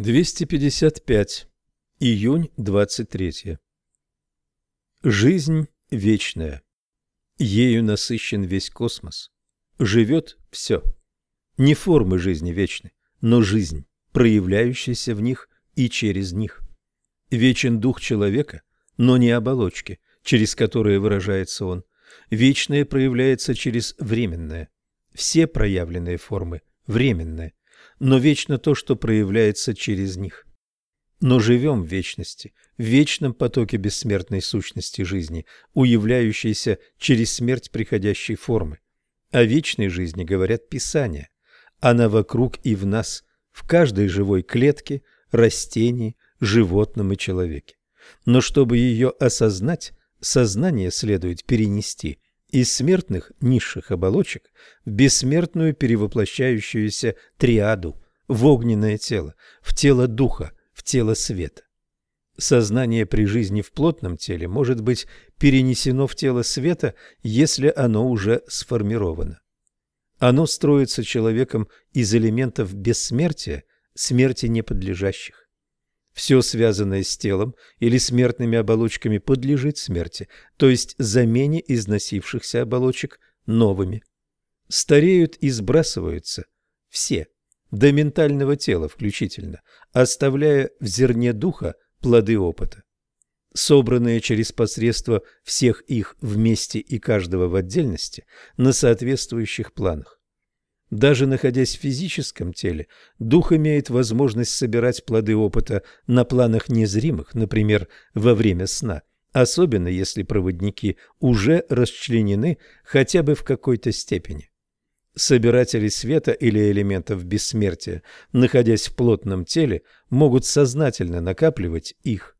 255. Июнь 23. Жизнь вечная. Ею насыщен весь космос. Живет все. Не формы жизни вечны, но жизнь, проявляющаяся в них и через них. Вечен дух человека, но не оболочки, через которые выражается он. Вечное проявляется через временное. Все проявленные формы временные но вечно то, что проявляется через них. Но живем в вечности, в вечном потоке бессмертной сущности жизни, уявляющейся через смерть приходящей формы. О вечной жизни говорят Писания. Она вокруг и в нас, в каждой живой клетке, растении, животном и человеке. Но чтобы ее осознать, сознание следует перенести – из смертных низших оболочек в бессмертную перевоплощающуюся триаду, в огненное тело, в тело духа, в тело света. Сознание при жизни в плотном теле может быть перенесено в тело света, если оно уже сформировано. Оно строится человеком из элементов бессмертия, смерти неподлежащих. Все связанное с телом или смертными оболочками подлежит смерти, то есть замене износившихся оболочек новыми. Стареют и сбрасываются все, до ментального тела включительно, оставляя в зерне духа плоды опыта. Собранные через посредство всех их вместе и каждого в отдельности на соответствующих планах. Даже находясь в физическом теле, дух имеет возможность собирать плоды опыта на планах незримых, например, во время сна, особенно если проводники уже расчленены хотя бы в какой-то степени. Собиратели света или элементов бессмертия, находясь в плотном теле, могут сознательно накапливать их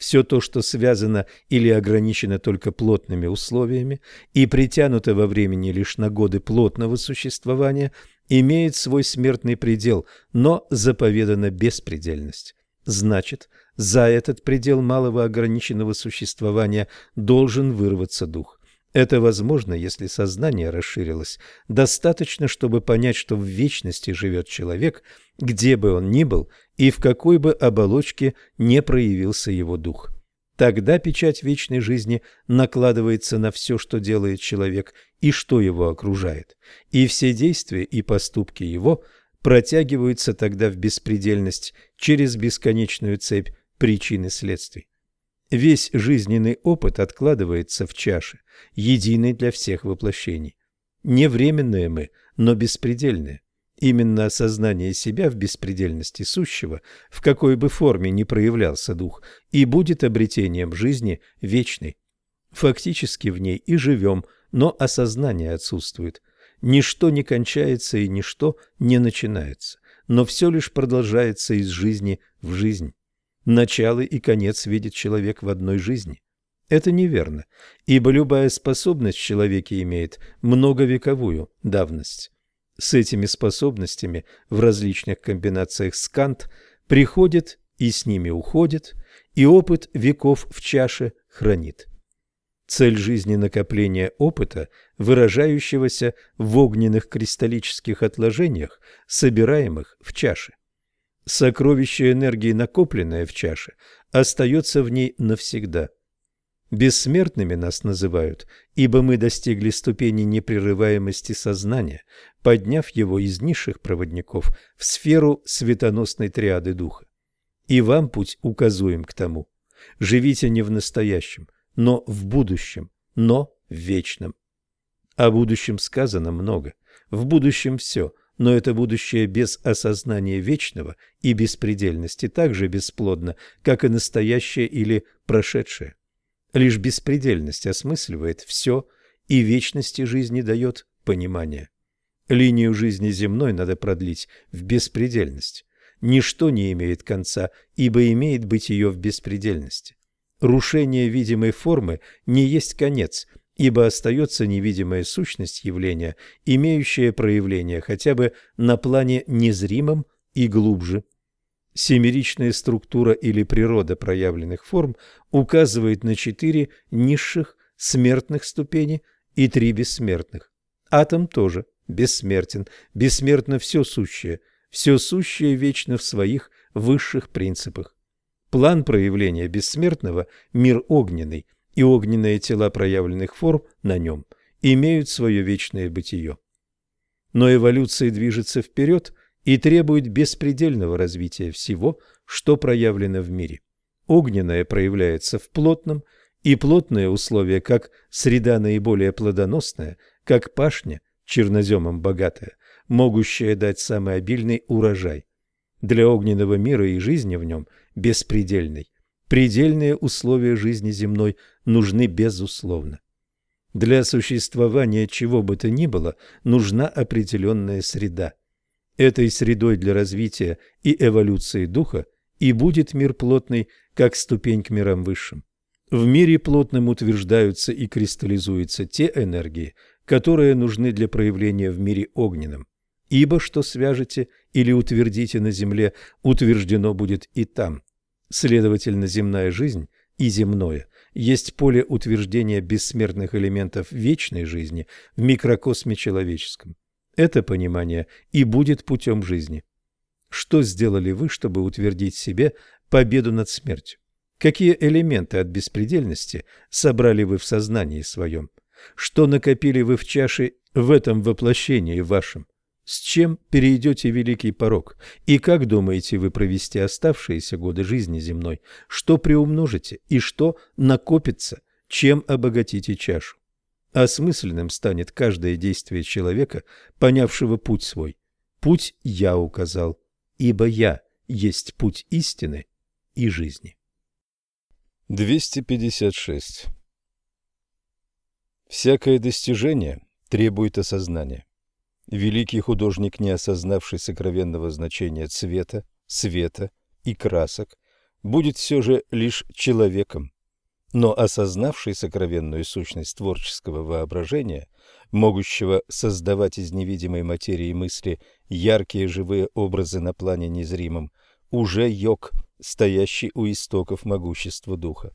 все то, что связано или ограничено только плотными условиями и притянуто во времени лишь на годы плотного существования, имеет свой смертный предел, но заповедана беспредельность. Значит, за этот предел малого ограниченного существования должен вырваться дух. Это возможно, если сознание расширилось достаточно, чтобы понять, что в вечности живет человек, где бы он ни был и в какой бы оболочке не проявился его дух. Тогда печать вечной жизни накладывается на все, что делает человек и что его окружает, и все действия и поступки его протягиваются тогда в беспредельность через бесконечную цепь причин и следствий. Весь жизненный опыт откладывается в чаше, единой для всех воплощений. Не временные мы, но беспредельные. Именно осознание себя в беспредельности сущего, в какой бы форме ни проявлялся дух, и будет обретением жизни вечной. Фактически в ней и живем, но осознание отсутствует. Ничто не кончается и ничто не начинается, но все лишь продолжается из жизни в жизнь. Начало и конец видит человек в одной жизни. Это неверно, ибо любая способность в человеке имеет многовековую давность. С этими способностями в различных комбинациях скант приходит и с ними уходит, и опыт веков в чаше хранит. Цель жизни – накопление опыта, выражающегося в огненных кристаллических отложениях, собираемых в чаше. Сокровище энергии, накопленное в чаше, остается в ней навсегда. Бессмертными нас называют, ибо мы достигли ступени непрерываемости сознания, подняв его из низших проводников в сферу светоносной триады духа. И вам путь указуем к тому. Живите не в настоящем, но в будущем, но в вечном. О будущем сказано много. В будущем все, но это будущее без осознания вечного и беспредельности так же бесплодно, как и настоящее или прошедшее. Лишь беспредельность осмысливает все, и вечности жизни дает понимание. Линию жизни земной надо продлить в беспредельность. Ничто не имеет конца, ибо имеет быть ее в беспредельности. Рушение видимой формы не есть конец – ибо остается невидимая сущность явления, имеющая проявление хотя бы на плане незримом и глубже. Семеричная структура или природа проявленных форм указывает на четыре низших смертных ступени и три бессмертных. Атом тоже бессмертен, бессмертно все сущее, все сущее вечно в своих высших принципах. План проявления бессмертного – мир огненный, и огненные тела проявленных форм на нем имеют свое вечное бытие. Но эволюция движется вперед и требует беспредельного развития всего, что проявлено в мире. Огненное проявляется в плотном, и плотные условия, как среда наиболее плодоносная, как пашня, черноземом богатая, могущая дать самый обильный урожай. Для огненного мира и жизни в нем беспредельной. Предельные условия жизни земной нужны безусловно. Для существования чего бы то ни было нужна определенная среда. Этой средой для развития и эволюции духа и будет мир плотный, как ступень к мирам высшим. В мире плотном утверждаются и кристаллизуются те энергии, которые нужны для проявления в мире огненном. Ибо что свяжете или утвердите на земле, утверждено будет и там. Следовательно, земная жизнь и земное есть поле утверждения бессмертных элементов вечной жизни в микрокосме человеческом. Это понимание и будет путем жизни. Что сделали вы, чтобы утвердить себе победу над смертью? Какие элементы от беспредельности собрали вы в сознании своем? Что накопили вы в чаше в этом воплощении вашем? С чем перейдете великий порог? И как думаете вы провести оставшиеся годы жизни земной? Что приумножите и что накопится? Чем обогатите чашу? Осмысленным станет каждое действие человека, понявшего путь свой. Путь я указал, ибо я есть путь истины и жизни. 256. Всякое достижение требует осознания. Великий художник, не осознавший сокровенного значения цвета, света и красок, будет все же лишь человеком, но осознавший сокровенную сущность творческого воображения, могущего создавать из невидимой материи мысли яркие живые образы на плане незримом, уже йог – стоящий у истоков могущества духа.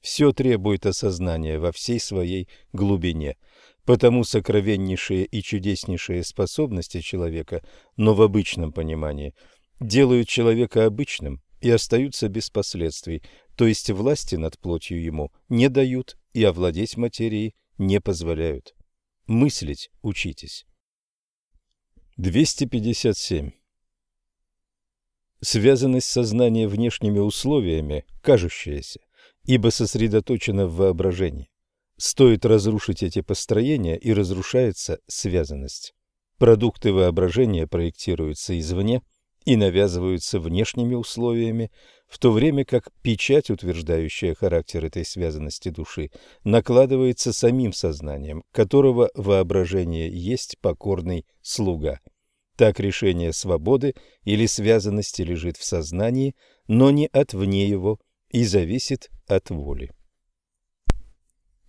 Все требует осознания во всей своей глубине, потому сокровеннейшие и чудеснейшие способности человека, но в обычном понимании, делают человека обычным и остаются без последствий, то есть власти над плотью ему не дают и овладеть материей не позволяют. Мыслить учитесь. 257. Связанность сознания внешними условиями, кажущаяся, ибо сосредоточена в воображении. Стоит разрушить эти построения, и разрушается связанность. Продукты воображения проектируются извне и навязываются внешними условиями, в то время как печать, утверждающая характер этой связанности души, накладывается самим сознанием, которого воображение есть покорный слуга – так решение свободы или связанности лежит в сознании, но не от вне его и зависит от воли.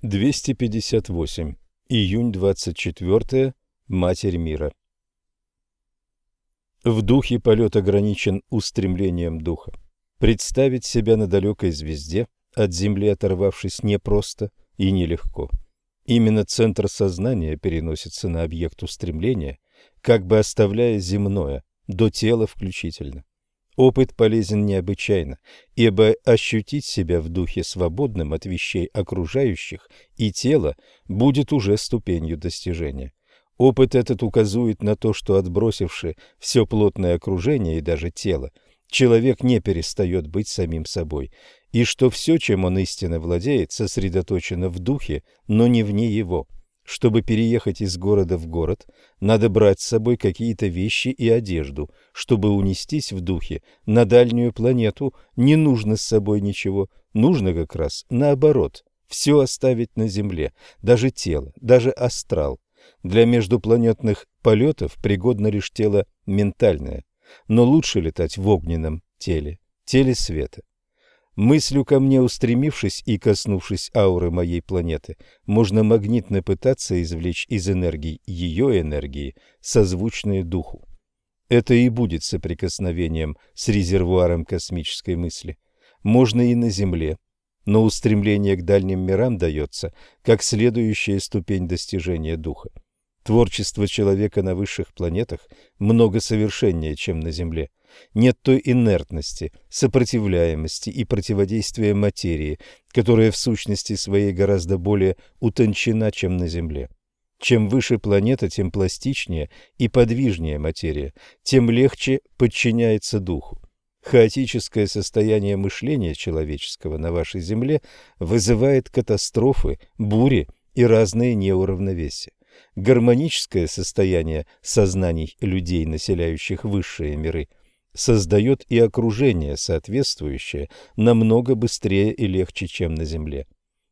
258. Июнь 24. Матерь мира. В духе полет ограничен устремлением духа. Представить себя на далекой звезде, от Земли оторвавшись, непросто и нелегко. Именно центр сознания переносится на объект устремления, как бы оставляя земное, до тела включительно. Опыт полезен необычайно, ибо ощутить себя в духе свободным от вещей окружающих и тела будет уже ступенью достижения. Опыт этот указывает на то, что отбросивши все плотное окружение и даже тело, человек не перестает быть самим собой, и что все, чем он истинно владеет, сосредоточено в духе, но не вне его – чтобы переехать из города в город, надо брать с собой какие-то вещи и одежду. Чтобы унестись в духе на дальнюю планету, не нужно с собой ничего. Нужно как раз наоборот. Все оставить на Земле, даже тело, даже астрал. Для междупланетных полетов пригодно лишь тело ментальное. Но лучше летать в огненном теле, теле света. Мыслью ко мне устремившись и коснувшись ауры моей планеты, можно магнитно пытаться извлечь из энергии ее энергии, созвучные духу. Это и будет соприкосновением с резервуаром космической мысли. Можно и на Земле, но устремление к дальним мирам дается как следующая ступень достижения духа. Творчество человека на высших планетах много совершеннее, чем на Земле – нет той инертности, сопротивляемости и противодействия материи, которая в сущности своей гораздо более утончена, чем на Земле. Чем выше планета, тем пластичнее и подвижнее материя, тем легче подчиняется духу. Хаотическое состояние мышления человеческого на вашей Земле вызывает катастрофы, бури и разные неуравновесия. Гармоническое состояние сознаний людей, населяющих высшие миры, создает и окружение, соответствующее, намного быстрее и легче, чем на Земле.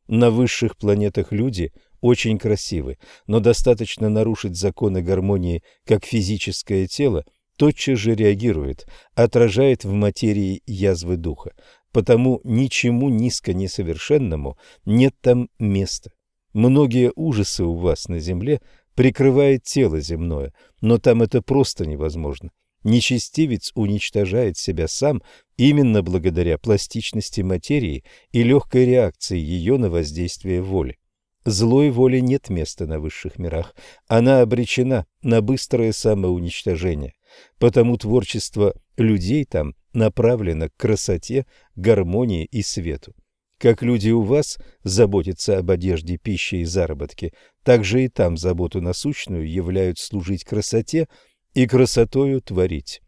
На высших планетах люди очень красивы, но достаточно нарушить законы гармонии как физическое тело, тотчас же реагирует, отражает в материи язвы духа, потому ничему низко несовершенному нет там места. Многие ужасы у вас на земле прикрывает тело земное, но там это просто невозможно. Нечестивец уничтожает себя сам именно благодаря пластичности материи и легкой реакции ее на воздействие воли. Злой воле нет места на высших мирах, она обречена на быстрое самоуничтожение, потому творчество людей там направлено к красоте, гармонии и свету. Как люди у вас заботятся об одежде, пище и заработке, так же и там заботу насущную являют служить красоте и красотою творить.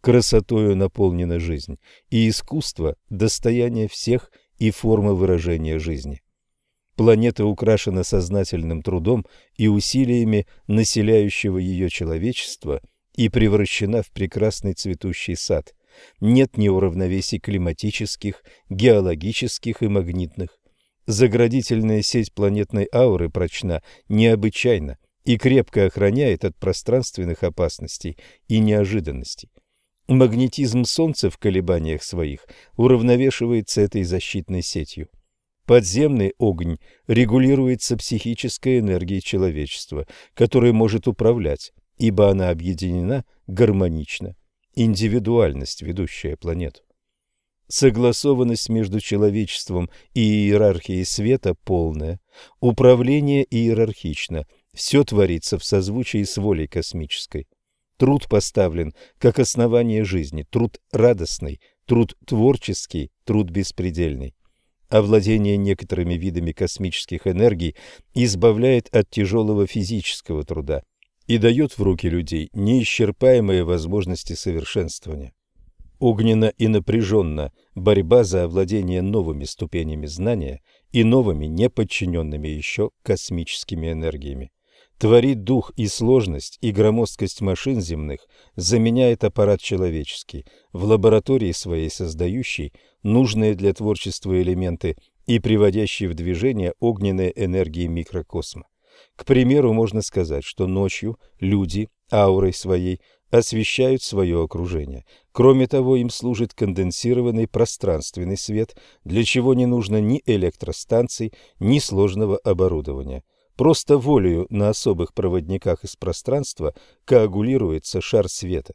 Красотою наполнена жизнь, и искусство – достояние всех и форма выражения жизни. Планета украшена сознательным трудом и усилиями населяющего ее человечества и превращена в прекрасный цветущий сад – нет неуравновесий климатических, геологических и магнитных. Заградительная сеть планетной ауры прочна необычайно и крепко охраняет от пространственных опасностей и неожиданностей. Магнетизм Солнца в колебаниях своих уравновешивается этой защитной сетью. Подземный огонь регулируется психической энергией человечества, которой может управлять, ибо она объединена гармонично индивидуальность, ведущая планету. Согласованность между человечеством и иерархией света полная, управление иерархично, все творится в созвучии с волей космической. Труд поставлен как основание жизни, труд радостный, труд творческий, труд беспредельный. Овладение некоторыми видами космических энергий избавляет от тяжелого физического труда, и дает в руки людей неисчерпаемые возможности совершенствования. Огненно и напряженно борьба за овладение новыми ступенями знания и новыми, неподчиненными еще космическими энергиями. Творит дух и сложность, и громоздкость машин земных заменяет аппарат человеческий, в лаборатории своей создающий нужные для творчества элементы и приводящие в движение огненные энергии микрокосма. К примеру, можно сказать, что ночью люди аурой своей освещают свое окружение. Кроме того, им служит конденсированный пространственный свет, для чего не нужно ни электростанций, ни сложного оборудования. Просто волею на особых проводниках из пространства коагулируется шар света.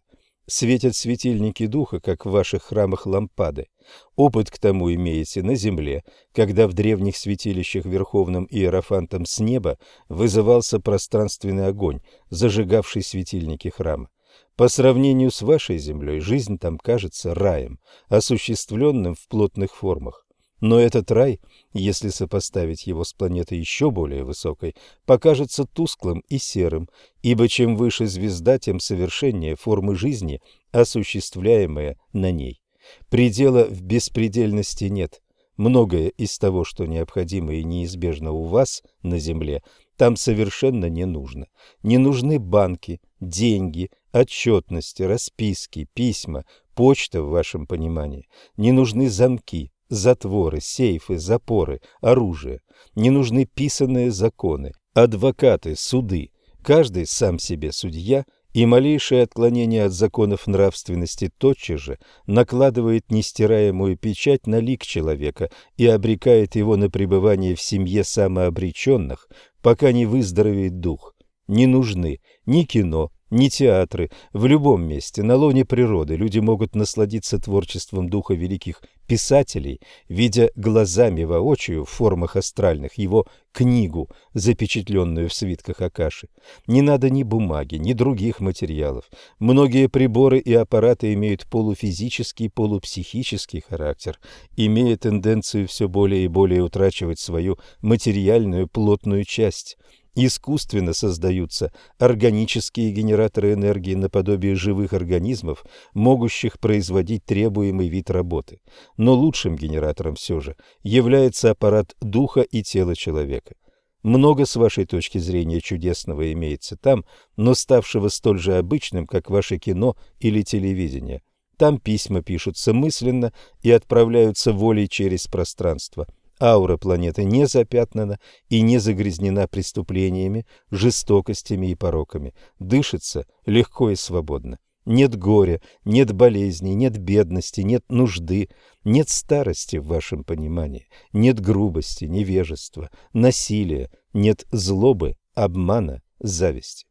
Светят светильники духа, как в ваших храмах лампады. Опыт к тому имеете на земле, когда в древних святилищах верховным иерофантом с неба вызывался пространственный огонь, зажигавший светильники храма. По сравнению с вашей землей, жизнь там кажется раем, осуществленным в плотных формах. Но этот рай, если сопоставить его с планетой еще более высокой, покажется тусклым и серым, ибо чем выше звезда, тем совершеннее формы жизни, осуществляемые на ней. Предела в беспредельности нет. Многое из того, что необходимо и неизбежно у вас на Земле, там совершенно не нужно. Не нужны банки, деньги, отчетности, расписки, письма, почта в вашем понимании. Не нужны замки, затворы, сейфы, запоры, оружие. Не нужны писанные законы, адвокаты, суды. Каждый сам себе судья, и малейшее отклонение от законов нравственности тотчас же накладывает нестираемую печать на лик человека и обрекает его на пребывание в семье самообреченных, пока не выздоровеет дух. Не нужны ни кино, ни театры. В любом месте, на лоне природы, люди могут насладиться творчеством духа великих писателей, видя глазами воочию в формах астральных его книгу, запечатленную в свитках Акаши. Не надо ни бумаги, ни других материалов. Многие приборы и аппараты имеют полуфизический, полупсихический характер, имея тенденцию все более и более утрачивать свою материальную плотную часть – Искусственно создаются органические генераторы энергии наподобие живых организмов, могущих производить требуемый вид работы. Но лучшим генератором все же является аппарат духа и тела человека. Много с вашей точки зрения чудесного имеется там, но ставшего столь же обычным, как ваше кино или телевидение. Там письма пишутся мысленно и отправляются волей через пространство. Аура планеты не запятнана и не загрязнена преступлениями, жестокостями и пороками. Дышится легко и свободно. Нет горя, нет болезней, нет бедности, нет нужды, нет старости в вашем понимании, нет грубости, невежества, насилия, нет злобы, обмана, зависти.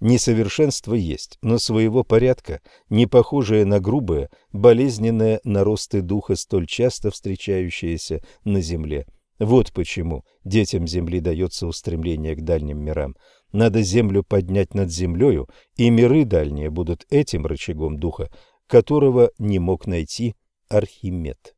Несовершенство есть, но своего порядка, не похожее на грубое, болезненное наросты духа, столь часто встречающиеся на земле. Вот почему детям земли дается устремление к дальним мирам. Надо землю поднять над землею, и миры дальние будут этим рычагом духа, которого не мог найти Архимед.